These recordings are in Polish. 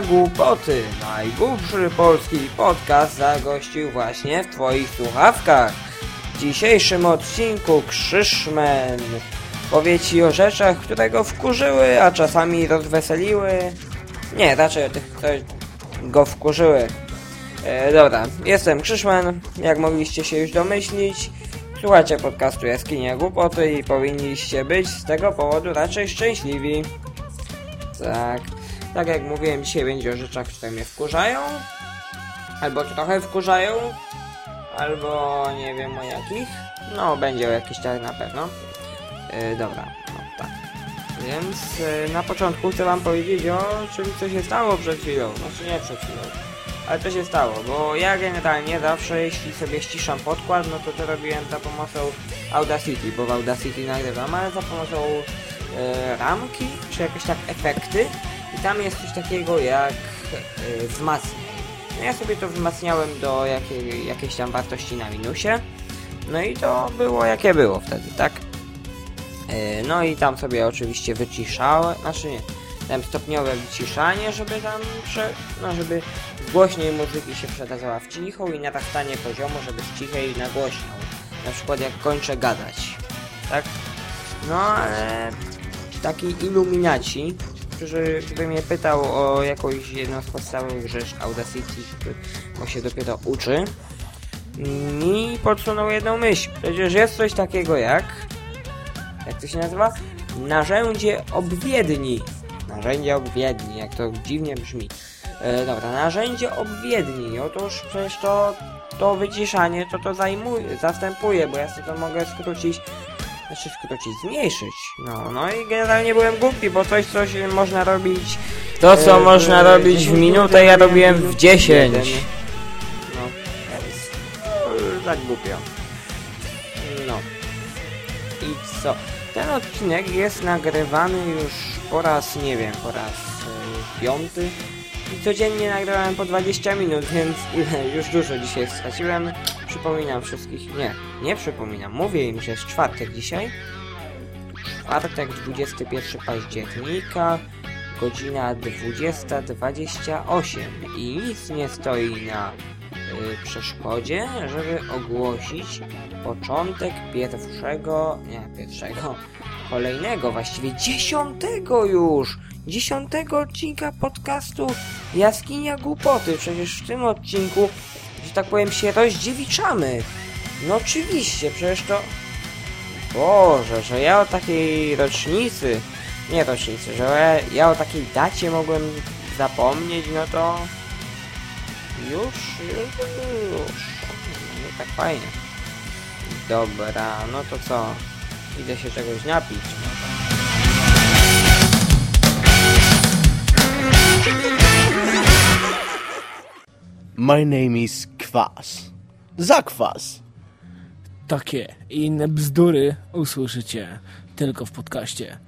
Głupoty, najgłupszy polski podcast zagościł właśnie w Twoich słuchawkach. W dzisiejszym odcinku Krzyszmen powie Ci o rzeczach, które go wkurzyły, a czasami rozweseliły. Nie, raczej o tych, które go wkurzyły. E, dobra, jestem Krzyszmen, jak mogliście się już domyślić. Słuchajcie podcastu Jaskinia Głupoty i powinniście być z tego powodu raczej szczęśliwi. Tak. Tak jak mówiłem, dzisiaj będzie o rzeczach, które mnie wkurzają. Albo trochę wkurzają. Albo nie wiem o jakich. No, będzie o jakichś tak na pewno. Yy, dobra, no tak. Więc yy, na początku chcę wam powiedzieć o czym co się stało przed chwilą. Znaczy nie przed chwilą. Ale to się stało, bo ja generalnie zawsze jeśli sobie ściszam podkład, no to to robiłem za pomocą Audacity, bo w Audacity nagrywam, ale za pomocą yy, ramki, czy jakieś tak efekty i tam jest coś takiego jak yy. No ja sobie to wzmacniałem do jakiej, jakiejś tam wartości na minusie. No i to było jakie było wtedy, tak? Yy, no i tam sobie oczywiście wyciszałem, znaczy nie, tam stopniowe wyciszanie, żeby tam, prze, no żeby z głośnej muzyki się przekazała w cichą i narastanie poziomu, żeby z cichej na głośną. Na przykład jak kończę gadać, tak? No ale taki iluminaci, by mnie pytał o jakąś jedną z podstawowych rzeczy Audacity, bo się dopiero uczy, mi podsunął jedną myśl. Przecież jest coś takiego jak, jak to się nazywa? Narzędzie obwiedni. Narzędzie obwiedni, jak to dziwnie brzmi. E, dobra, narzędzie obwiedni. Otóż przecież to, to wyciszanie to to zajmuje, zastępuje, bo ja sobie to mogę skrócić znaczy skrócić, zmniejszyć. No, no i generalnie byłem głupi, bo coś, co się można robić... To, co E, można e, robić w minutę, ja robiłem w 10. jeden. No, więc... no, Tak głupio. No. I co? Ten odcinek jest nagrywany już po raz, nie wiem, po raz y, piąty. I codziennie nagrałem po 20 minut, więc już dużo dzisiaj straciłem. Przypominam wszystkich, nie, nie przypominam, mówię im, że jest czwartek dzisiaj. Czwartek, 21 października, godzina 20.28 i nic nie stoi na y, przeszkodzie, żeby ogłosić początek pierwszego, nie pierwszego, kolejnego, właściwie dziesiątego już, dziesiątego odcinka podcastu Jaskinia Głupoty. Przecież w tym odcinku, że tak powiem, się rozdziewiczamy. No oczywiście, przecież to... Boże, że ja o takiej rocznicy, nie rocznicy, że ja, ja o takiej dacie mogłem zapomnieć, no to... Już, już, już. Nie tak fajnie. Dobra, no to co? Idę się czegoś napić. My name is Kwas. Zakwas. Takie i inne bzdury usłyszycie tylko w podcaście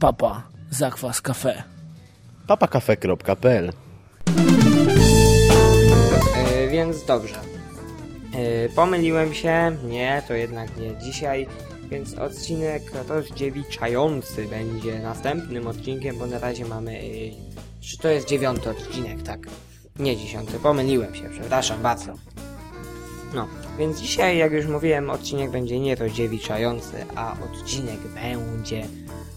Papa Zakwas Cafe. papakafe.pl E, więc dobrze. E, pomyliłem się, nie, to jednak nie dzisiaj, więc odcinek rozdziewiczający będzie następnym odcinkiem, bo na razie mamy... E, czy to jest dziewiąty odcinek, tak? Nie dziesiąty, pomyliłem się, przepraszam bardzo. No, więc dzisiaj, jak już mówiłem, odcinek będzie nie rozdziewiczający, a odcinek będzie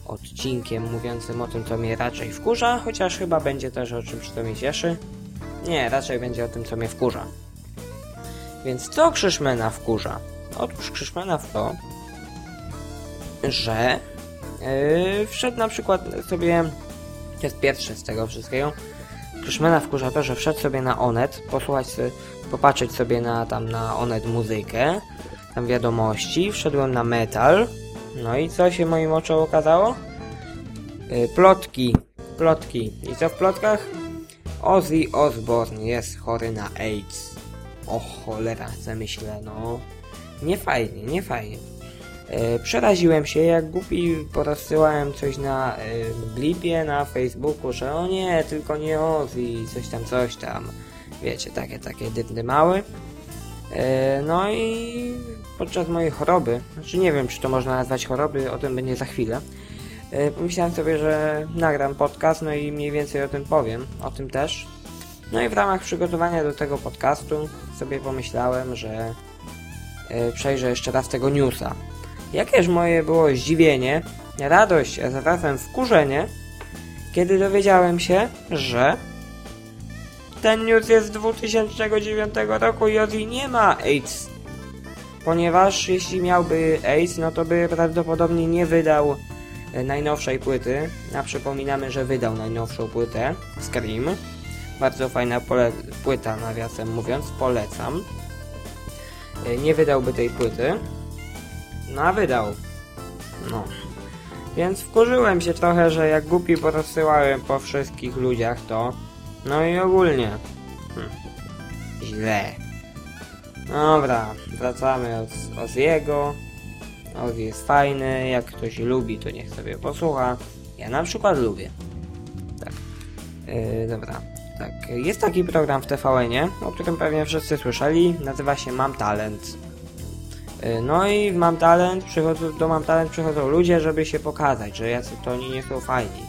odcinkiem mówiącym o tym, co mnie raczej wkurza, chociaż chyba będzie też o czymś, co mnie cieszy. Nie, raczej będzie o tym, co mnie wkurza. Więc co Krzyszmena wkurza? Otóż Krzyszmena w to, że yy, wszedł na przykład sobie, to jest pierwsze z tego wszystkiego, Krzyszmena wkurza że wszedł sobie na Onet, posłuchać popatrzeć sobie na tam na Onet muzykę, tam wiadomości, wszedłem na metal, no i co się moim oczom okazało? Yy, plotki, plotki. I co w plotkach? Ozzy Osbourne jest chory na AIDS. O cholera, zamyślę, no. Nie fajnie, nie fajnie. E, przeraziłem się, jak głupi porozsyłałem coś na e, blipie na Facebooku, że o nie, tylko nie Ozzy, coś tam, coś tam. wiecie, takie, takie dydny mały. E, no i podczas mojej choroby, znaczy nie wiem, czy to można nazwać choroby, o tym będzie za chwilę. E, pomyślałem sobie, że nagram podcast, no i mniej więcej o tym powiem, o tym też. No i w ramach przygotowania do tego podcastu sobie pomyślałem, że e, przejrzę jeszcze raz tego newsa. Jakież moje było zdziwienie, radość, a zarazem wkurzenie, kiedy dowiedziałem się, że ten news jest z 2009 roku i Ozzy nie ma AIDS. Ponieważ jeśli miałby AIDS, no to by prawdopodobnie nie wydał e, najnowszej płyty. A przypominamy, że wydał najnowszą płytę, Scream. Bardzo fajna płyta, nawiasem mówiąc, polecam. E, nie wydałby tej płyty. No a wydał. No. Więc wkurzyłem się trochę, że jak głupi porozsyłałem po wszystkich ludziach to. No i ogólnie. Hm. Źle. Dobra, wracamy od Oziego. Ozzy jest fajny, jak ktoś lubi, to niech sobie posłucha. Ja na przykład lubię. Tak. Yy, dobra. Tak, jest taki program w TVN-ie, o którym pewnie wszyscy słyszeli. Nazywa się Mam Talent. Yy, no i w Mam Talent przychodzą, do Mam Talent przychodzą ludzie, żeby się pokazać, że jacy to oni nie są fajni.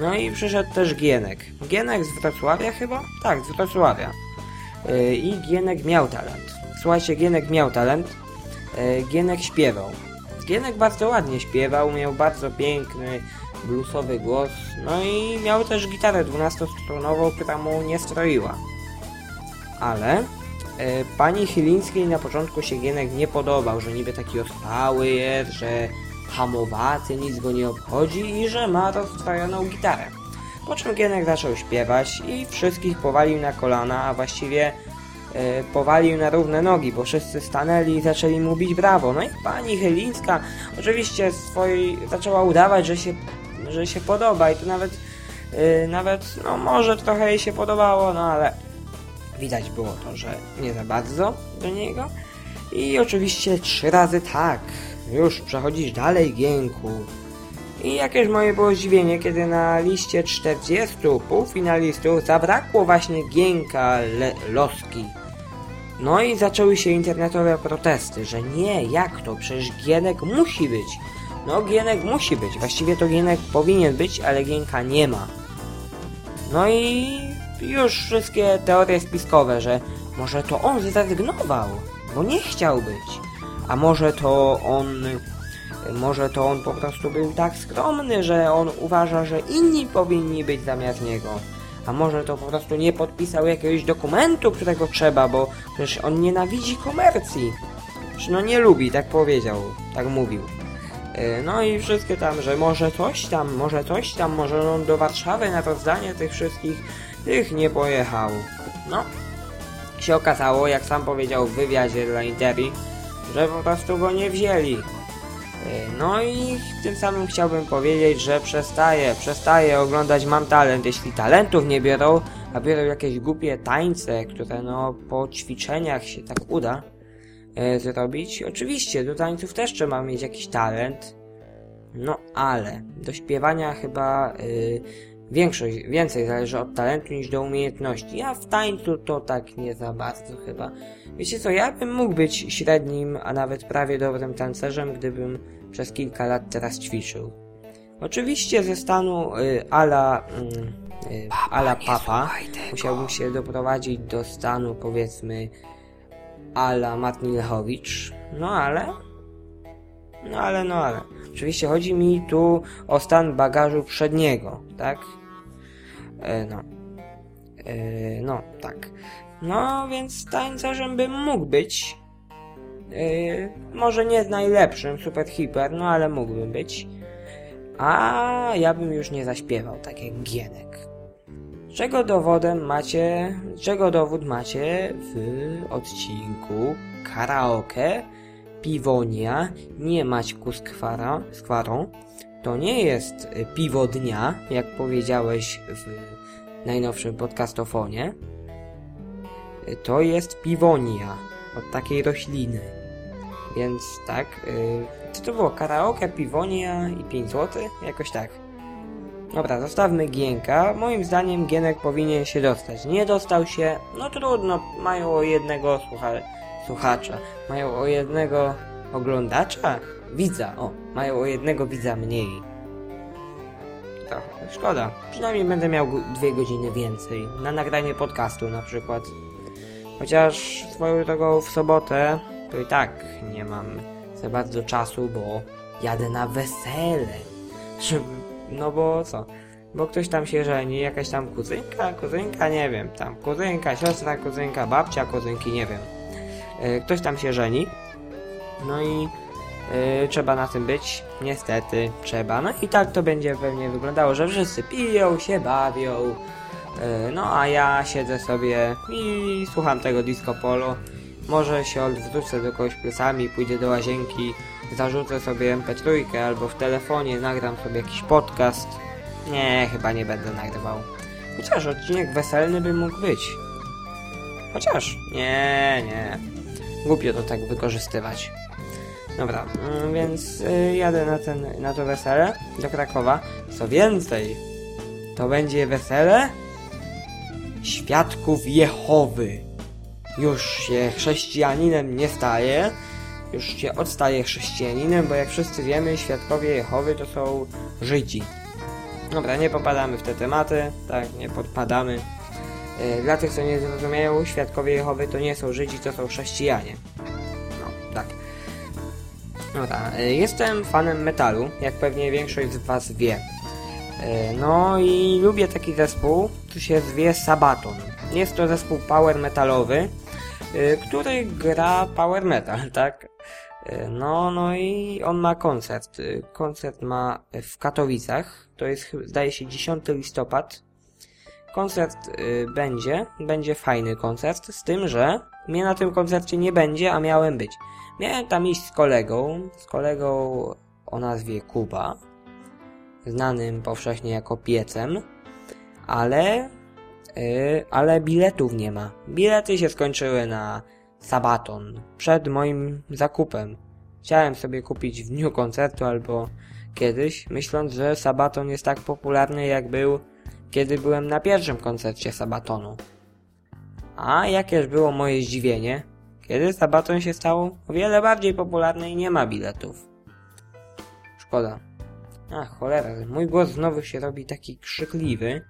No i przyszedł też Gienek. Gienek z Wrocławia chyba? Tak, z Wrocławia. Yy, I Gienek miał talent. Słuchajcie, Gienek miał talent. Yy, Gienek śpiewał. Gienek bardzo ładnie śpiewał, miał bardzo piękny, bluesowy głos, no i miał też gitarę 12-stronową, która mu nie stroiła. Ale e, pani Chylińskiej na początku się Gienek nie podobał, że niby taki ospały jest, że hamowaty, nic go nie obchodzi i że ma rozstrojoną gitarę. Po czym Gienek zaczął śpiewać i wszystkich powalił na kolana, a właściwie e, powalił na równe nogi, bo wszyscy stanęli i zaczęli mu bić brawo. No i pani Chylińska oczywiście swojej zaczęła udawać, że się że się podoba i to nawet, yy, nawet, no może trochę jej się podobało, no ale widać było to, że nie za bardzo do niego. I oczywiście trzy razy tak. Już przechodzisz dalej, Gienku. I jakież moje było zdziwienie, kiedy na liście 40 półfinalistów zabrakło właśnie Gienka Le Loski. No i zaczęły się internetowe protesty, że nie, jak to, przecież Gienek musi być. No Gienek musi być, właściwie to Gienek powinien być, ale Gienka nie ma. No i już wszystkie teorie spiskowe, że może to on zrezygnował, bo nie chciał być. A może to on... Może to on po prostu był tak skromny, że on uważa, że inni powinni być zamiast niego. A może to po prostu nie podpisał jakiegoś dokumentu, którego trzeba, bo przecież on nienawidzi komercji. Przecież no nie lubi, tak powiedział, tak mówił. E, no i wszystkie tam, że może coś tam, może coś tam, może on do Warszawy na rozdanie tych wszystkich, tych nie pojechał. No, się okazało, jak sam powiedział w wywiadzie dla Interi, że po prostu go nie wzięli. E, no i tym samym chciałbym powiedzieć, że przestaję, przestaję oglądać Mam Talent, jeśli talentów nie biorą, a biorą jakieś głupie tańce, które no po ćwiczeniach się tak uda e, zrobić. Oczywiście, do tańców też trzeba mieć jakiś talent, no ale do śpiewania chyba y, większość, więcej zależy od talentu niż do umiejętności. Ja w tańcu to tak nie za bardzo chyba. Wiecie co, ja bym mógł być średnim, a nawet prawie dobrym tancerzem, gdybym przez kilka lat teraz ćwiczył. Oczywiście ze stanu y, ala, y, y, ala papa musiałbym się doprowadzić do stanu powiedzmy ala Matni Lechowicz, no ale no ale, no ale. Oczywiście chodzi mi tu o stan bagażu przedniego, tak? E, no. E, no, tak. No, więc tańcerzem bym mógł być. E, może nie najlepszym, super hiper, no ale mógłbym być. A ja bym już nie zaśpiewał, tak jak Gienek. Czego dowodem macie, czego dowód macie w odcinku karaoke piwonia, nie Maćku skwara, skwarą. To nie jest y, piwo dnia, jak powiedziałeś w najnowszym podcastofonie. Y, to jest piwonia od takiej rośliny. Więc tak, co to było? Karaoke, piwonia i 5 zł? Jakoś tak. Dobra, zostawmy Gienka. Moim zdaniem Gienek powinien się dostać. Nie dostał się, no trudno, mają o jednego słucha słuchacza. Mają o jednego oglądacza? Widza, o, mają o jednego widza mniej. To szkoda. Przynajmniej będę miał dwie godziny więcej. Na nagranie podcastu na przykład. Chociaż swoją drogą w sobotę to i tak nie mam za bardzo czasu, bo jadę na wesele. No bo co? Bo ktoś tam się żeni, jakaś tam kuzynka, kuzynka, nie wiem, tam kuzynka, siostra, kuzynka, babcia, kuzynki, nie wiem. E, Ktoś tam się żeni. No i e, trzeba na tym być. Niestety trzeba. No i tak to będzie pewnie wyglądało, że wszyscy piją, się bawią. E, No a ja siedzę sobie i słucham tego disco polo. Może się odwrócę do kogoś plecami, pójdę do łazienki, zarzucę sobie mp3 albo w telefonie nagram sobie jakiś podcast. Nie, chyba nie będę nagrywał. Chociaż odcinek weselny by mógł być. Chociaż, nie, nie. Głupio to tak wykorzystywać. Dobra, mm, więc y, jadę na, ten, na to wesele do Krakowa. Co więcej, to będzie wesele świadków Jehowy. Już się chrześcijaninem nie staje, już się odstaje chrześcijaninem, bo jak wszyscy wiemy, świadkowie Jehowy to są Żydzi. Dobra, nie popadamy w te tematy, tak, nie podpadamy. E, Dla tych, co nie zrozumieją, świadkowie Jehowy to nie są Żydzi, to są chrześcijanie. No, tak. Dobra, e, jestem fanem metalu, jak pewnie większość z Was wie. E, No i lubię taki zespół, który się zwie Sabaton. Jest to zespół power metalowy, e, który gra power metal, tak? No, no i on ma koncert. Koncert ma w Katowicach, to jest zdaje się 10 listopad. Koncert będzie, będzie fajny koncert, z tym, że mnie na tym koncercie nie będzie, a miałem być. Miałem tam iść z kolegą, z kolegą o nazwie Kuba, znanym powszechnie jako Piecem, ale, y, ale biletów nie ma. Bilety się skończyły na Sabaton, przed moim zakupem. Chciałem sobie kupić w dniu koncertu albo kiedyś, myśląc, że Sabaton jest tak popularny jak był kiedy byłem na pierwszym koncercie Sabatonu. A jakież było moje zdziwienie, kiedy Sabaton się stał o wiele bardziej popularny i nie ma biletów. Szkoda. Ach, cholera, mój głos znowu się robi taki krzykliwy,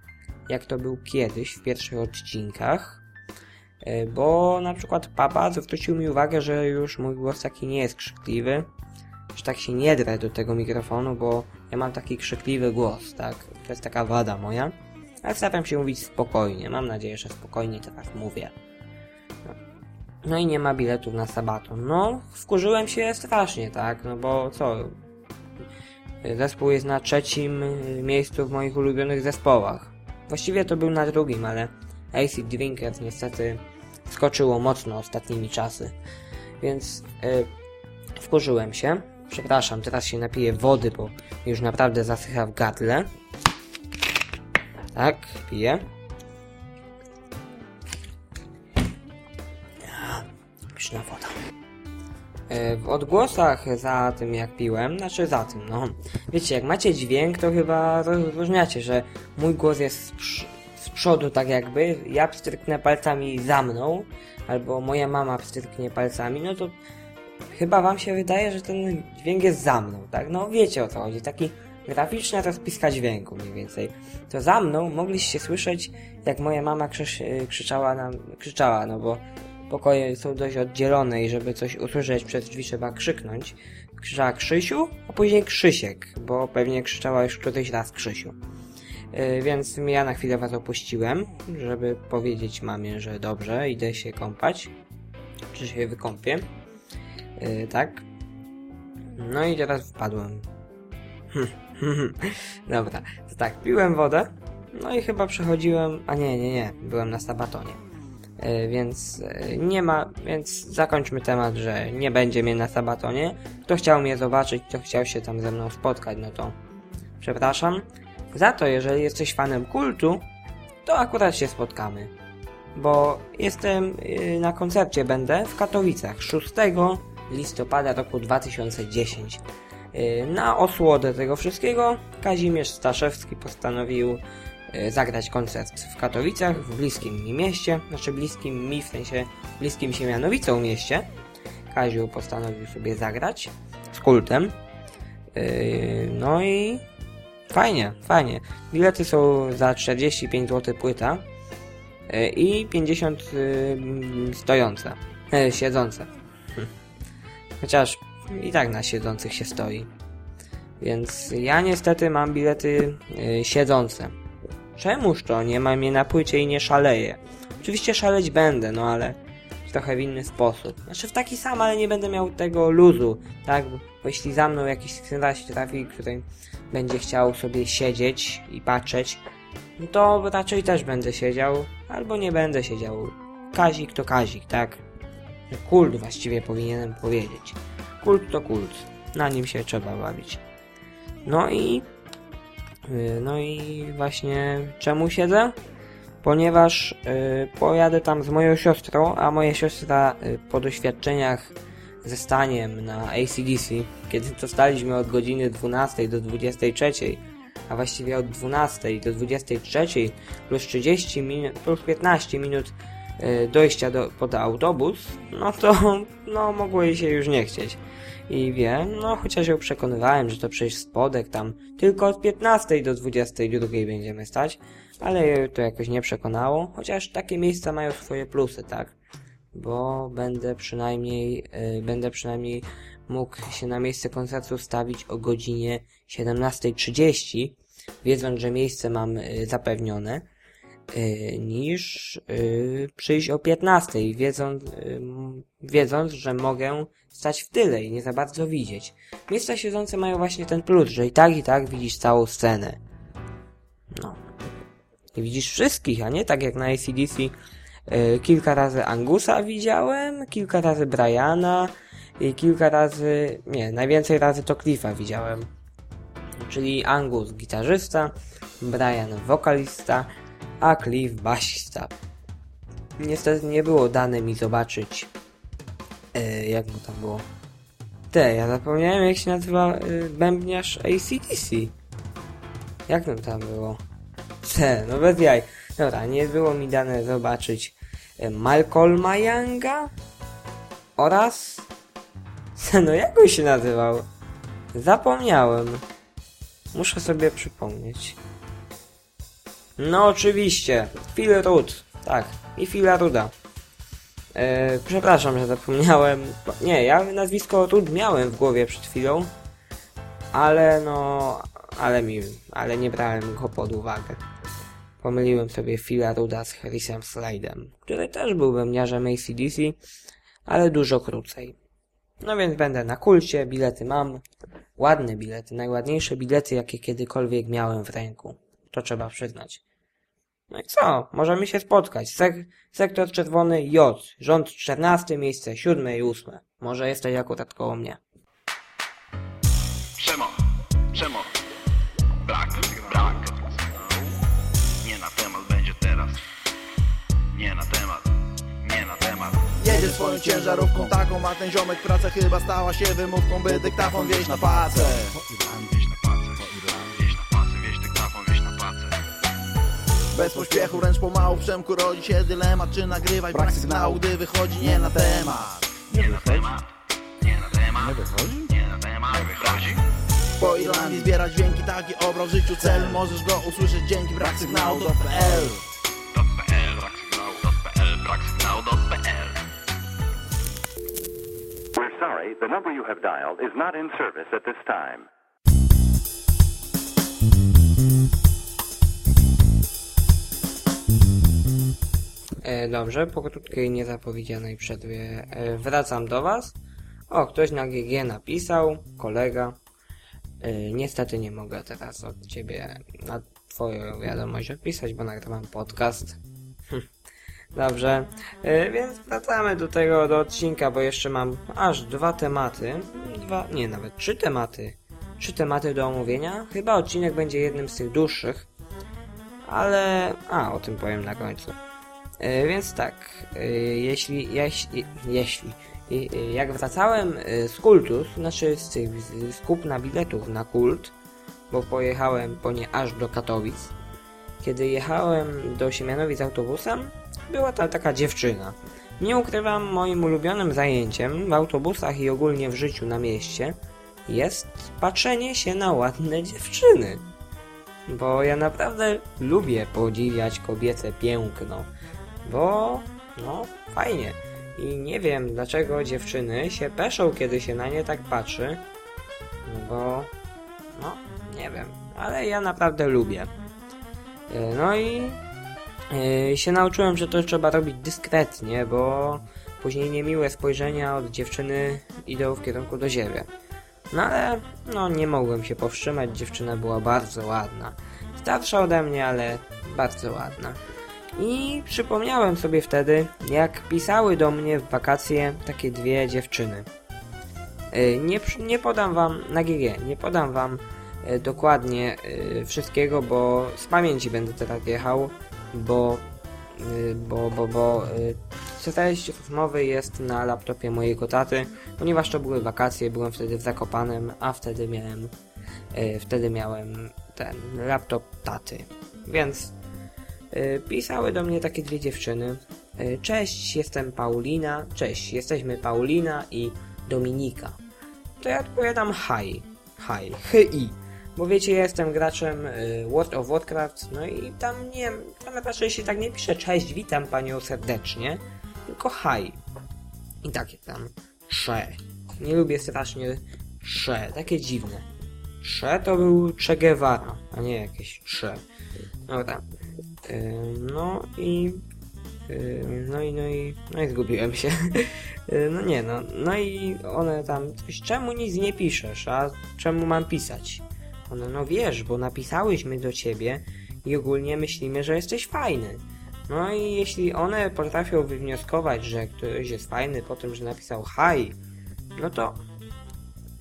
jak to był kiedyś w pierwszych odcinkach. E, Bo na przykład papa zwrócił mi uwagę, że już mój głos taki nie jest krzykliwy, że tak się nie drę do tego mikrofonu, bo ja mam taki krzykliwy głos, tak? To jest taka wada moja. Ale staram się mówić spokojnie. Mam nadzieję, że spokojnie teraz mówię. No. i nie ma biletów na sabaton. No, wkurzyłem się strasznie, tak? No bo co? Zespół jest na trzecim y, miejscu w moich ulubionych zespołach. Właściwie to był na drugim, ale Acid Drinkers niestety skoczyło mocno ostatnimi czasy. Więc y, wkurzyłem się. Przepraszam, teraz się napiję wody, bo już naprawdę zasycha w gardle. Tak, piję. Woda. E, W odgłosach za tym jak piłem, znaczy za tym, no. Wiecie, jak macie dźwięk, to chyba rozróżniacie, że mój głos jest z, z przodu tak jakby, ja pstryknę palcami za mną, albo moja mama pstryknie palcami, no to chyba wam się wydaje, że ten dźwięk jest za mną, tak? No wiecie o co chodzi, taki graficzna rozpiska dźwięku mniej więcej. To za mną mogliście słyszeć, jak moja mama krzyczała nam, krzyczała, no bo pokoje są dość oddzielone i żeby coś usłyszeć przez drzwi trzeba krzyknąć. Krzyczała Krzysiu, a później Krzysiek, bo pewnie krzyczała już któryś raz Krzysiu. Yy, więc ja na chwilę was opuściłem, żeby powiedzieć mamie, że dobrze, idę się kąpać. Czy się wykąpię. Yy, tak. No i teraz wpadłem. Dobra, to tak, piłem wodę. No i chyba przechodziłem. A nie, nie, nie, byłem na sabatonie. E, więc e, nie ma, więc zakończmy temat, że nie będzie mnie na sabatonie. Kto chciał mnie zobaczyć, kto chciał się tam ze mną spotkać, no to przepraszam. Za to, jeżeli jesteś fanem kultu, to akurat się spotkamy. Bo jestem y, na koncercie będę w Katowicach 6 listopada roku 2010. Y, Na osłodę tego wszystkiego Kazimierz Staszewski postanowił zagrać koncert w Katowicach, w bliskim mi mieście, znaczy bliskim mi, w sensie bliskim się Mianowicą mieście. Kaziu postanowił sobie zagrać z kultem. Yy, No i fajnie, fajnie. Bilety są za 45 zł płyta yy, i 50 yy, stojące, siedzące. Hm. Chociaż i tak na siedzących się stoi. Więc ja niestety mam bilety siedzące. Czemuż to? Nie mam je na płycie i nie szaleję. Oczywiście szaleć będę, no ale trochę w inny sposób. Znaczy w taki sam, ale nie będę miał tego luzu, tak? Bo jeśli za mną jakiś skrzydlaś trafi, który będzie chciał sobie siedzieć i patrzeć, no to raczej też będę siedział, albo nie będę siedział. Kazik to kazik, tak? Kult właściwie powinienem powiedzieć. Kult to kult. Na nim się trzeba bawić. No i... yy, No i właśnie czemu siedzę? ponieważ y, pojadę tam z moją siostrą, a moja siostra y, po doświadczeniach ze staniem na ACDC, kiedy to staliśmy od godziny 12 do 23, a właściwie od 12 do 23 plus 30 minut, plus 15 minut y, dojścia do, pod autobus, no to no, mogło jej się już nie chcieć. I wie, no chociaż ją przekonywałem, że to przecież spodek tam tylko od 15 do 22 będziemy stać, ale to jakoś nie przekonało, chociaż takie miejsca mają swoje plusy, tak? Bo będę przynajmniej, y, będę przynajmniej mógł się na miejsce koncertu stawić o godzinie 17.30, wiedząc, że miejsce mam y, zapewnione, niż y, przyjść o 15, wiedząc, y, wiedząc, że mogę stać w tyle i nie za bardzo widzieć. Miejsca siedzące mają właśnie ten plus, że i tak, i tak widzisz całą scenę. No. I widzisz wszystkich, a nie tak jak na ACDC. Kilka razy Angusa widziałem, kilka razy Briana i kilka razy, nie, najwięcej razy to Cliffa widziałem. Czyli Angus gitarzysta, Brian wokalista, a Cliff basista. Niestety nie było dane mi zobaczyć, yy, jak mu tam było. Te, ja zapomniałem jak się nazywa yy, bębniarz ACDC. Jak to tam było? Te, no bez jaj. Dobra, nie było mi dane zobaczyć e, Malcolma Younga oraz... No jak on się nazywał? Zapomniałem. Muszę sobie przypomnieć. No oczywiście, Phil Rudd. Tak, i Phila Ruda. E, przepraszam, że zapomniałem. Nie, ja nazwisko Rudd miałem w głowie przed chwilą. Ale no... Ale mi... Ale nie brałem go pod uwagę. Pomyliłem sobie Phila Ruda z Harrisem Slidem, który też był bębniarzem ACDC, ale dużo krócej. No więc będę na kulcie, bilety mam. Ładne bilety, najładniejsze bilety, jakie kiedykolwiek miałem w ręku. To trzeba przyznać. No i co? Możemy się spotkać. Sek sektor czerwony J, rząd 14, miejsce 7 i 8. Może jesteś akurat koło mnie. Przemo, przemo, brak, brak. Nie na temat będzie teraz. Nie na temat, nie na temat. Jedzie swoją ciężarówką taką, a ten ziomek praca chyba stała się wymówką, by dyktafon wieść na pacę. Bez pośpiechu, wręcz pomału w Przemku rodzi się dylemat, czy nagrywać brak sygnału, gdy wychodzi nie na temat. Nie na temat, nie na temat. Nie wychodzi? Nie na temat, wychodzi. Po Irlandii zbierać dźwięki, taki obrał w życiu cel, możesz go usłyszeć dzięki brak sygnału do .pl. We're sorry, the number you have dialed is not in service at this time. E, dobrze, po krótkiej, niezapowiedzianej przerwie e, wracam do Was. O, ktoś na GG napisał, kolega. E, niestety nie mogę teraz od Ciebie na Twoją wiadomość odpisać, bo nagrywam podcast. Dobrze, e, więc wracamy do tego, do odcinka, bo jeszcze mam aż dwa tematy. Dwa, nie, nawet trzy tematy. Trzy tematy do omówienia. Chyba odcinek będzie jednym z tych dłuższych. Ale... A, o tym powiem na końcu. E, więc tak, e, jeśli, jeśli, jeśli, y, jak wracałem z kultus, znaczy z, tych- z kupna biletów na kult, bo pojechałem po nie aż do Katowic, kiedy jechałem do Siemianowic autobusem, była ta taka dziewczyna. Nie ukrywam, moim ulubionym zajęciem w autobusach i ogólnie w życiu na mieście jest patrzenie się na ładne dziewczyny. Bo ja naprawdę lubię podziwiać kobiece piękno. Bo, no, fajnie. I nie wiem, dlaczego dziewczyny się peszą, kiedy się na nie tak patrzy. No bo, no, nie wiem. Ale ja naprawdę lubię. E, No i e, się nauczyłem, że to trzeba robić dyskretnie, bo później niemiłe spojrzenia od dziewczyny idą w kierunku do siebie. No ale, no nie mogłem się powstrzymać, dziewczyna była bardzo ładna. Starsza ode mnie, ale bardzo ładna. I przypomniałem sobie wtedy, jak pisały do mnie w wakacje takie dwie dziewczyny. E, Nie, nie podam wam na GG, nie podam wam e, dokładnie e, wszystkiego, bo z pamięci będę teraz jechał, bo bo, bo, bo treść rozmowy jest na laptopie mojego taty, ponieważ to były wakacje, byłem wtedy w Zakopanem, a wtedy miałem wtedy miałem ten laptop taty. Więc pisały do mnie takie dwie dziewczyny. E, Cześć, jestem Paulina. Cześć, jesteśmy Paulina i Dominika. To ja odpowiadam hi. Hi. Hi. Bo wiecie, ja jestem graczem y, World of Warcraft, no i tam nie, tam raczej się tak nie pisze cześć, witam panią serdecznie, tylko hi. I takie tam sze. Nie lubię strasznie sze, takie dziwne. Sze to był Che Guevara, a nie jakieś sze. Dobra. Y, no i... y, no i, no i, no i zgubiłem się. Y, no nie no, no i one tam czemu nic nie piszesz, a czemu mam pisać? One, no wiesz, bo napisałyśmy do ciebie i ogólnie myślimy, że jesteś fajny. No i jeśli one potrafią wywnioskować, że ktoś jest fajny po tym, że napisał hi, no to,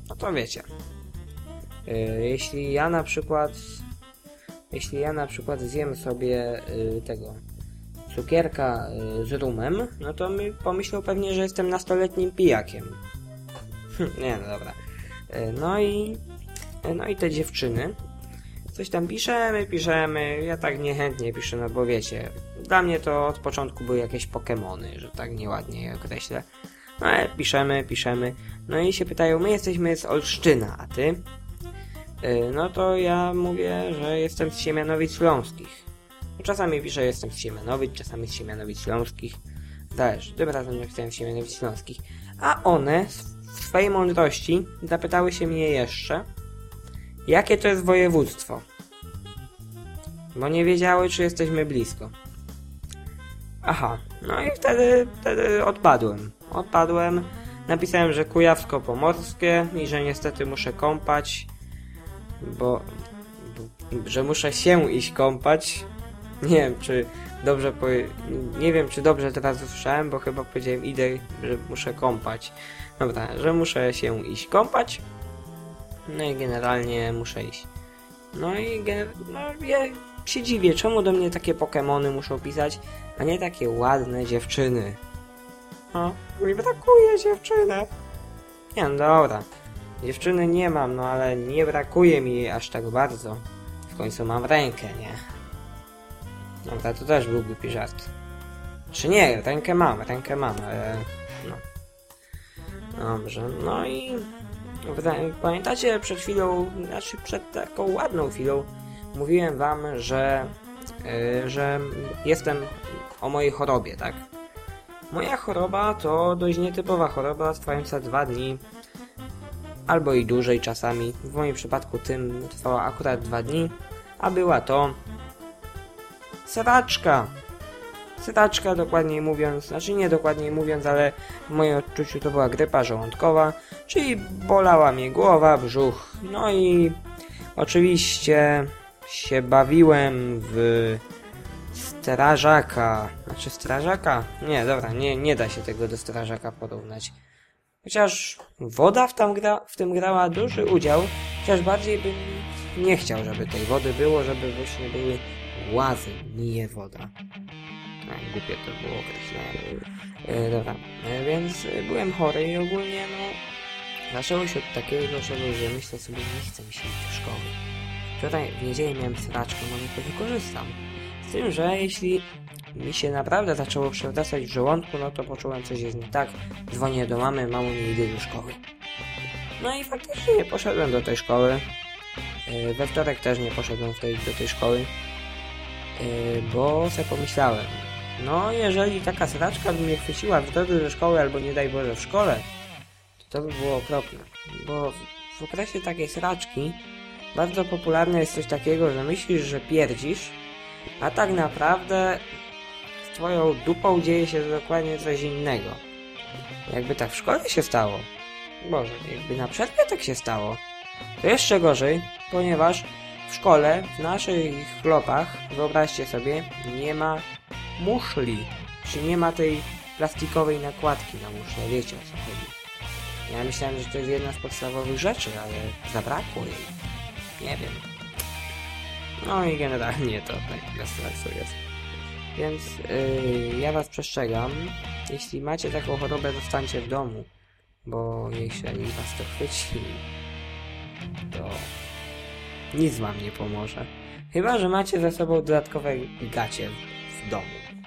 no to wiecie. Y, Jeśli ja na przykład, jeśli ja na przykład zjem sobie y, tego cukierka y, z rumem, no to mi pomyślą pewnie, że jestem nastoletnim pijakiem. Nie, no dobra. Y, No i no i te dziewczyny. Coś tam piszemy, piszemy. Ja tak niechętnie piszę, no bo wiecie, dla mnie to od początku były jakieś Pokemony, że tak nieładnie je określę. No ale piszemy, piszemy. No i się pytają, my jesteśmy z Olsztyna, a ty? Yy, No to ja mówię, że jestem z Siemianowic Śląskich. Czasami piszę, jestem z Siemianowic, czasami z Siemianowic Śląskich. Zależy, tym razem napisałem z Siemianowic Śląskich. A one w swojej mądrości zapytały się mnie jeszcze, Jakie to jest województwo? Bo nie wiedziały, czy jesteśmy blisko. Aha, no i wtedy, wtedy odpadłem. Odpadłem, napisałem, że kujawsko-pomorskie i że niestety muszę kąpać, bo, bo że muszę się iść kąpać. Nie wiem, czy dobrze nie wiem, czy dobrze teraz usłyszałem, bo chyba powiedziałem idę, że muszę kąpać. Dobra, że muszę się iść kąpać. No i generalnie muszę iść. No i no, ja się dziwię, czemu do mnie takie Pokemony muszą pisać, a nie takie ładne dziewczyny. No, mi brakuje dziewczyny. Nie no dobra. Dziewczyny nie mam, no ale nie brakuje mi jej aż tak bardzo. W końcu mam rękę, nie? Dobra, to też był głupi żart. Czy nie, rękę mam, rękę mam, ale... No. Dobrze, no i... Pamiętacie przed chwilą, znaczy przed taką ładną chwilą, mówiłem wam, że, yy, że jestem o mojej chorobie, tak? Moja choroba to dość nietypowa choroba, trwająca dwa dni, albo i dłużej czasami. W moim przypadku tym trwała akurat dwa dni, a była to sraczka. Sraczka dokładniej mówiąc, znaczy nie dokładniej mówiąc, ale w moim odczuciu to była grypa żołądkowa, czyli bolała mnie głowa, brzuch. No i oczywiście się bawiłem w strażaka. Znaczy strażaka? Nie, dobra, nie, nie da się tego do strażaka porównać. Chociaż woda w, tam gra, w tym grała duży udział, chociaż bardziej bym nie chciał, żeby tej wody było, żeby właśnie były łazy, nie woda. A, głupie to było określenie. E, dobra, e, więc byłem chory i ogólnie, no... Zaczęło się od takiego że myślę sobie, nie chcę mi się iść do szkoły. Wczoraj w niedzielę miałem sraczkę, może to wykorzystam. Tym, że jeśli mi się naprawdę zaczęło przewracać w żołądku, no to poczułem coś jest nie tak. Dzwonię do mamy, mamo nie idę do szkoły. No i faktycznie nie poszedłem do tej szkoły. Yy, We wtorek też nie poszedłem do tej szkoły, yy, bo sobie pomyślałem, no jeżeli taka sraczka by mnie chwyciła w drodze do szkoły, albo nie daj Boże w szkole, to to by było okropne, bo w okresie takiej sraczki bardzo popularne jest coś takiego, że myślisz, że pierdzisz, a tak naprawdę z twoją dupą dzieje się dokładnie coś innego. Jakby tak w szkole się stało, Boże, jakby na przerwie tak się stało, to jeszcze gorzej, ponieważ w szkole, w naszych chlopach, wyobraźcie sobie, nie ma muszli, czy nie ma tej plastikowej nakładki na muszle, wiecie o co chodzi. Ja myślałem, że to jest jedna z podstawowych rzeczy, ale zabrakło jej. Nie wiem. No i generalnie to tak jest. Więc yy, ja was przestrzegam. Jeśli macie taką chorobę, zostańcie w domu. Bo jeżeli was to chwyci, to nic wam nie pomoże. Chyba, że macie ze sobą dodatkowe gacie w, domu.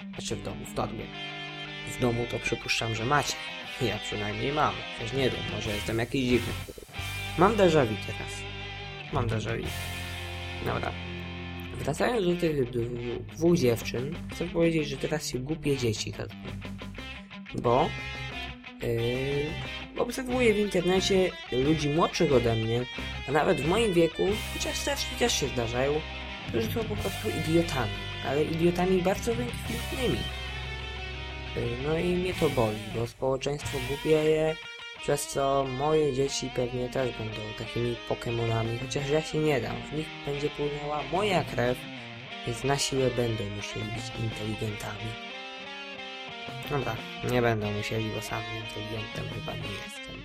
Znaczy w domu, w torbie. W domu to przypuszczam, że macie. Ja przynajmniej mam. Przecież nie wiem, może jestem jakiś dziwny. Mam déjà vu teraz. Mam déjà vu. Dobra. Wracając do tych dwóch dziewczyn, chcę powiedzieć, że teraz się głupie dzieci robią. Bo yy, obserwuję w internecie ludzi młodszych ode mnie, a nawet w moim wieku, chociaż starsi też się zdarzają, którzy są po prostu idiotami, ale idiotami bardzo wykwintnymi. Yy, No i mnie to boli, bo społeczeństwo głupieje, przez co moje dzieci pewnie też będą takimi Pokemonami, chociaż ja się nie dam. W nich będzie płynęła moja krew, więc na siłę będą musieli być inteligentami. Dobra, nie będą musieli, bo sam inteligentem chyba nie jestem.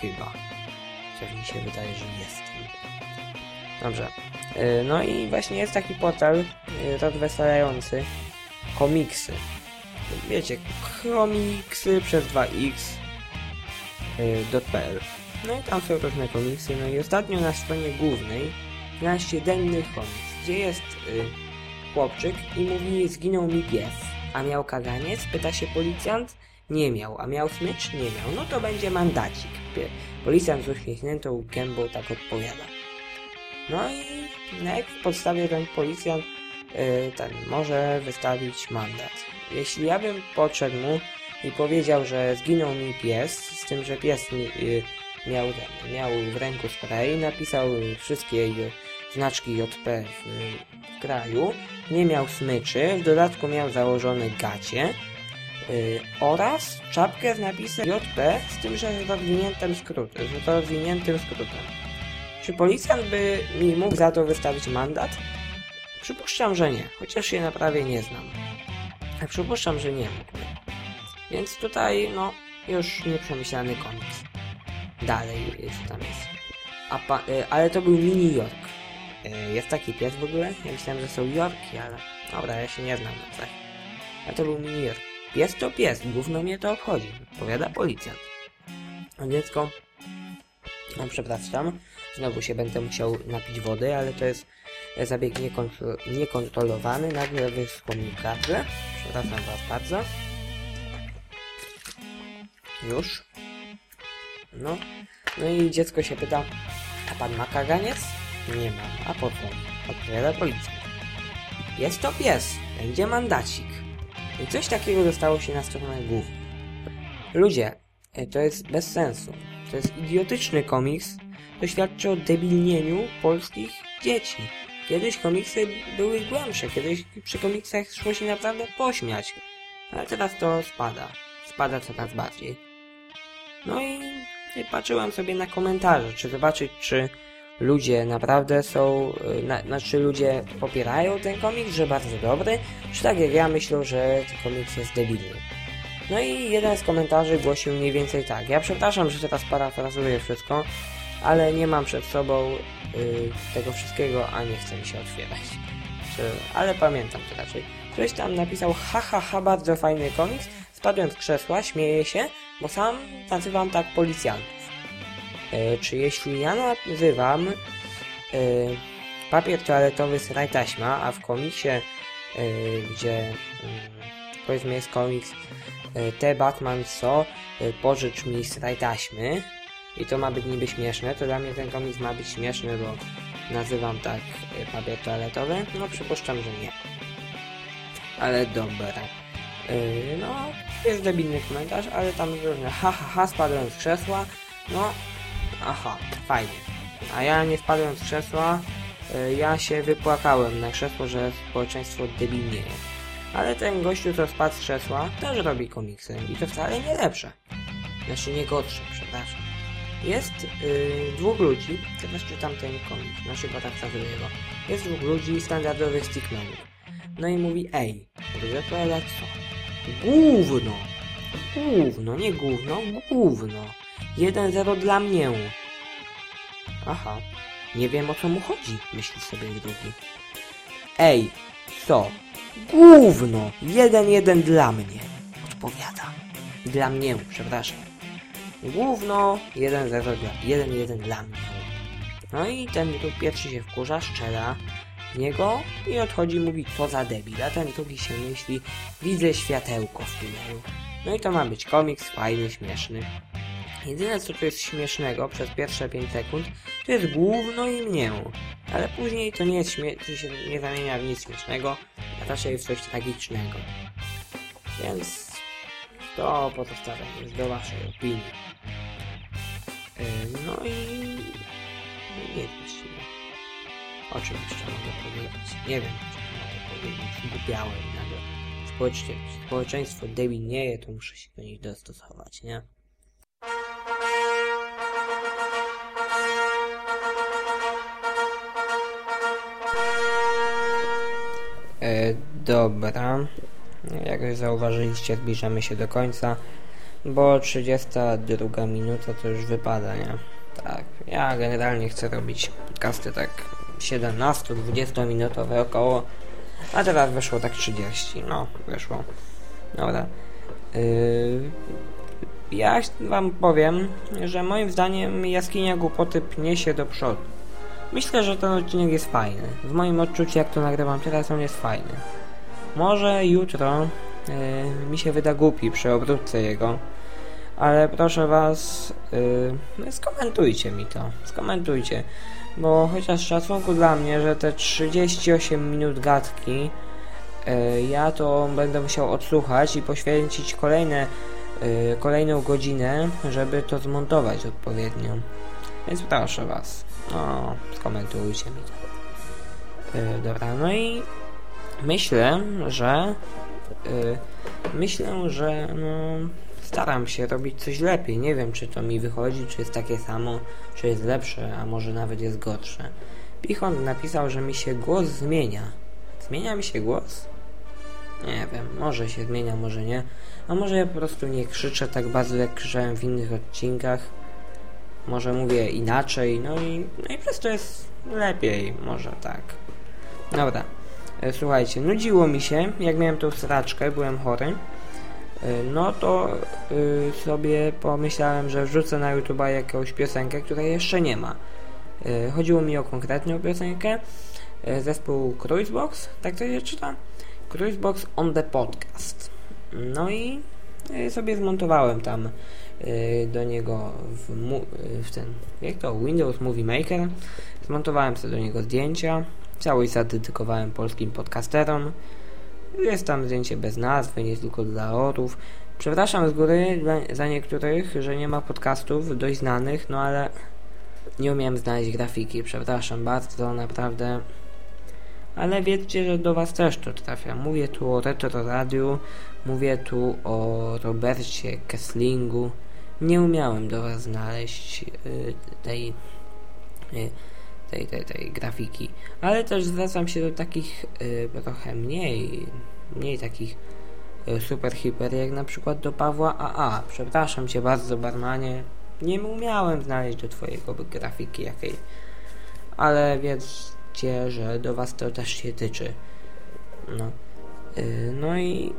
Chyba. Chociaż mi się wydaje, że jestem. Dobrze. Yy, No i właśnie jest taki portal rozweselający. Komiksy. Wiecie, komiksy przez 2x .pl No i tam są różne komiksy, no i ostatnio na stronie głównej znalazł się denny komiks, gdzie jest y, chłopczyk i mówi zginął mi pies, a miał kaganiec? Pyta się policjant. Nie miał, a miał smycz? Nie miał. No to będzie mandacik. Policjant z uśmiechniętą gębą tak odpowiada. No i na jakiej podstawie ten policjant y, ten może wystawić mandat? Jeśli ja bym podszedł mu i powiedział, że zginął mi pies, z tym, że pies mi, y, miał, miał w ręku spray, napisał wszystkie y, znaczki JP w, w kraju, nie miał smyczy, w dodatku miał założone gacie y, oraz czapkę z napisem JP, z tym, że z rozwiniętym skrótem, z rozwiniętym skrótem. Czy policjant by mi mógł za to wystawić mandat? Przypuszczam, że nie, chociaż się naprawdę nie znam. Przypuszczam, że nie mógłby. Więc tutaj, no, już nieprzemyślany komiks. Dalej, y, co tam jest. Pa, y, ale to był mini York. Y, jest taki pies w ogóle? Ja myślałem, że są Yorki, ale... Dobra, ja się nie znam na psach. A to był mini York. Pies to pies, gówno mnie to obchodzi. Powiada policjant. A dziecko... No, przepraszam. Znowu się będę musiał napić wody, ale to jest e, zabieg niekontro niekontrolowany. Nagle wyschło mi. Przepraszam was bardzo. Już. No. No i dziecko się pyta, a pan ma kaganiec? Nie mam. A po co? Odpowiada policjant. Jest to pies. Będzie mandacik. I coś takiego dostało się na stronę główną. Ludzie, e, to jest bez sensu. To jest idiotyczny komiks. To świadczy o debilnieniu polskich dzieci. Kiedyś komiksy były głębsze. Kiedyś przy komiksach szło się naprawdę pośmiać. Ale teraz to spada. Spada coraz bardziej. No i, i patrzyłem sobie na komentarze, czy zobaczyć, czy ludzie naprawdę są, y, na, znaczy ludzie popierają ten komiks, że bardzo dobry, czy tak jak ja myślę, że ten komiks jest debilny. No i jeden z komentarzy głosił mniej więcej tak. Ja przepraszam, że teraz parafrazuję wszystko, ale nie mam przed sobą y, tego wszystkiego, a nie chcę mi się otwierać. Czy, ale pamiętam to raczej. Ktoś tam napisał, ha, ha, ha, bardzo fajny komiks. Spadłem z krzesła, śmieję się, bo sam nazywam tak policjantów. E, czy jeśli ja nazywam e, papier toaletowy sraj taśma, a w komiksie, e, gdzie mm, powiedzmy jest komiks e, Te Batman co, e, pożycz mi sraj taśmy i to ma być niby śmieszne, to dla mnie ten komiks ma być śmieszny, bo nazywam tak e, papier toaletowy. No przypuszczam, że nie. Ale dobra. Yy, no, jest debilny komentarz, ale tam różne ha ha ha, spadłem z krzesła. No, aha, fajnie. A ja nie spadłem z krzesła, yy, ja się wypłakałem na krzesło, że społeczeństwo debilnieje. Ale ten gościu, co spadł z krzesła, też robi komiksy i to wcale nie lepsze. Znaczy nie gorsze, przepraszam. Jest yy, dwóch ludzi, teraz czytam ten komiks, znaczy bo tak jego. Jest dwóch ludzi, standardowych stickmanów. No i mówi, ej, to ale co? Gówno! Gówno, nie gówno, gówno. 1-0 dla mnie. Aha, nie wiem o co mu chodzi, myśli sobie drugi. Ej, co? Gówno! 1-1 dla mnie. Odpowiada. Dla mnie, przepraszam. Gówno 1-0 dla 1-1 dla mnie. No i ten tu pierwszy się wkurza, szczera niego i odchodzi mówi co za debil, a ten drugi się myśli widzę światełko w tunelu. No i to ma być komiks fajny, śmieszny. Jedyne co tu jest śmiesznego przez pierwsze 5 sekund to jest główno i mnie. Ale później to nie jest śmie- to się nie zamienia w nic śmiesznego, a raczej w coś tragicznego. Więc to pozostawiam już do waszej opinii. Yy, No i no nie właściwie. O czym jeszcze mogę powiedzieć? Nie wiem, co mogę powiedzieć. Zgubiałem nagle. Społecznie, społeczeństwo debilnieje, to muszę się do nich dostosować, nie? E, dobra. Jak zauważyliście, zbliżamy się do końca, bo 32 minuta to już wypada, nie? Tak, ja generalnie chcę robić podcasty tak 17-20 minutowe około, a teraz weszło tak 30, no, weszło. Dobra. Yy, ja wam powiem, że moim zdaniem jaskinia głupoty pnie się do przodu. Myślę, że ten odcinek jest fajny. W moim odczuciu, jak to nagrywam teraz, on jest fajny. Może jutro yy, mi się wyda głupi przy obróbce jego, ale proszę was, yy, skomentujcie mi to. Skomentujcie, bo chociaż szacunku dla mnie, że te 38 minut gadki yy, ja to będę musiał odsłuchać i poświęcić kolejne, yy, kolejną godzinę, żeby to zmontować odpowiednio. Więc proszę was, no, skomentujcie mi to. Yy, dobra, no i myślę, że myślę, że no, staram się robić coś lepiej. Nie wiem, czy to mi wychodzi, czy jest takie samo, czy jest lepsze, a może nawet jest gorsze. Pichon napisał, że mi się głos zmienia. Zmienia mi się głos? Nie wiem, może się zmienia, może nie. A może ja po prostu nie krzyczę tak bardzo, jak krzyczałem w innych odcinkach. Może mówię inaczej, no i, no i przez to jest lepiej, może tak. Dobra. E, Słuchajcie, nudziło mi się, jak miałem tą straczkę, byłem chory. E, No to y, sobie pomyślałem, że wrzucę na YouTube'a jakąś piosenkę, której jeszcze nie ma. E, Chodziło mi o konkretną piosenkę. E, Zespół Cruisebox, tak to się czyta? Cruisebox on the podcast. No i sobie zmontowałem tam do niego w, w ten, jak to, Windows Movie Maker. Zmontowałem sobie do niego zdjęcia. Całość zadedykowałem polskim podcasterom. Jest tam zdjęcie bez nazwy, nie tylko dla orów. Przepraszam z góry za niektórych, że nie ma podcastów dość znanych, no ale nie umiałem znaleźć grafiki. Przepraszam bardzo, naprawdę. Ale wiedzcie, że do Was też to trafia. Mówię tu o Retro Radiu, mówię tu o Robercie Kesslingu. Nie umiałem do Was znaleźć y, tej, y, tej, tej, tej grafiki. Ale też zwracam się do takich y, trochę mniej, mniej takich y, super hiper, jak na przykład do Pawła AA. Przepraszam Cię bardzo, barmanie. Nie umiałem znaleźć do Twojego grafiki jakiej. Ale wiedzcie, że do Was to też się tyczy. No. Yy, No i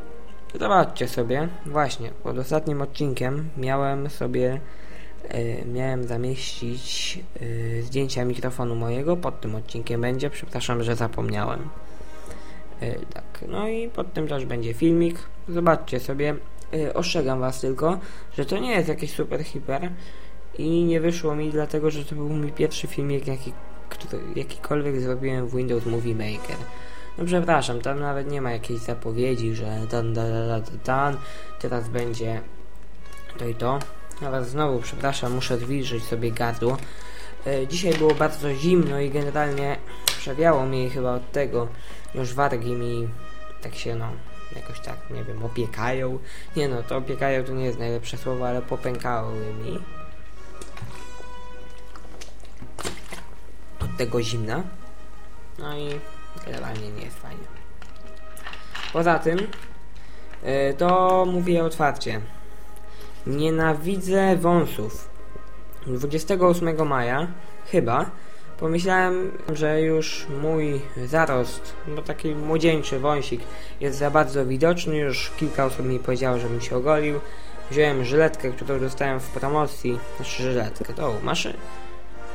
zobaczcie sobie, właśnie, pod ostatnim odcinkiem miałem sobie, miałem zamieścić yy, zdjęcia mikrofonu mojego, pod tym odcinkiem będzie, przepraszam, że zapomniałem. Yy, tak, no i pod tym też będzie filmik, zobaczcie sobie, ostrzegam was tylko, że to nie jest jakiś super hiper i nie wyszło mi dlatego, że to był mój pierwszy filmik, jaki, który, jakikolwiek zrobiłem w Windows Movie Maker. No przepraszam, tam nawet nie ma jakiejś zapowiedzi, że dan, dan, dan, dan teraz będzie to i to. Teraz znowu, przepraszam, muszę zwilżyć sobie gardło. E, dzisiaj było bardzo zimno i generalnie przewiało mi chyba od tego, już wargi mi tak się no, jakoś tak, nie wiem, opiekają. Nie no, to opiekają to nie jest najlepsze słowo, ale popękały mi. Od tego zimna. No i generalnie nie jest fajnie. Poza tym, y, to mówię otwarcie. Nienawidzę wąsów. 28 maja, chyba, pomyślałem, że już mój zarost, bo taki młodzieńczy wąsik jest za bardzo widoczny. Już kilka osób mi powiedziało, żebym się ogolił. Wziąłem żyletkę, którą dostałem w promocji. Znaczy żyletkę, to maszy.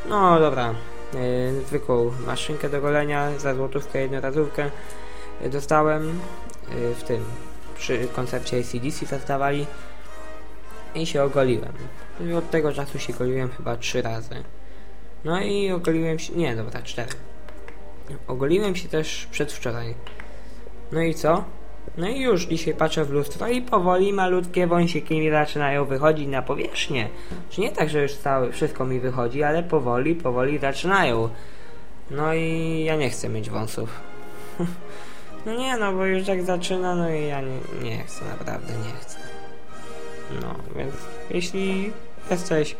No dobra, yy, zwykłą maszynkę do golenia za złotówkę jednorazówkę dostałem yy, w tym przy koncercie ACDC zazdawali i się ogoliłem. Od tego czasu się goliłem chyba trzy razy. No i ogoliłem się, nie dobra, cztery. Ogoliłem się też przedwczoraj. No i co? No i już dzisiaj patrzę w lustro i powoli malutkie wąsiki mi zaczynają wychodzić na powierzchnię. Czy nie tak, że już całe, wszystko mi wychodzi, ale powoli, powoli zaczynają. No i ja nie chcę mieć wąsów. No nie, no bo już tak zaczyna, no i ja nie, nie chcę, naprawdę nie chcę. No, więc jeśli jesteś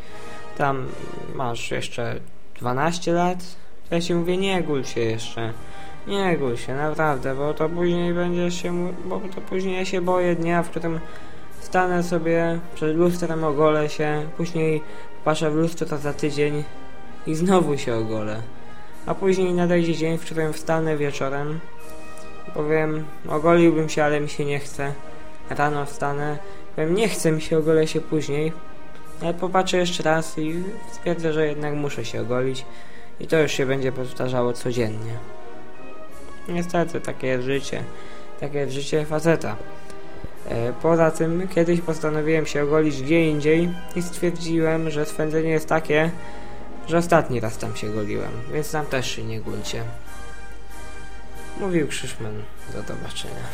tam, masz jeszcze 12 lat, to ja ci mówię, nie gól się jeszcze. Nie gól się, naprawdę, bo to później będzie się, bo to później ja się boję dnia, w którym stanę sobie przed lustrem, ogolę się, później patrzę w lustro za tydzień i znowu się ogolę. A później nadejdzie dzień, w którym wstanę wieczorem, powiem, ogoliłbym się, ale mi się nie chce. Rano wstanę, nie chce mi się, ogolę się później, ale popatrzę jeszcze raz i stwierdzę, że jednak muszę się ogolić i to już się będzie powtarzało codziennie. Niestety, takie jest życie. Takie jest życie faceta. E, Poza tym, kiedyś postanowiłem się ogolić gdzie indziej i stwierdziłem, że spędzenie jest takie, że ostatni raz tam się goliłem, więc tam też się nie gólcie. Mówił Krzyszman. Do zobaczenia.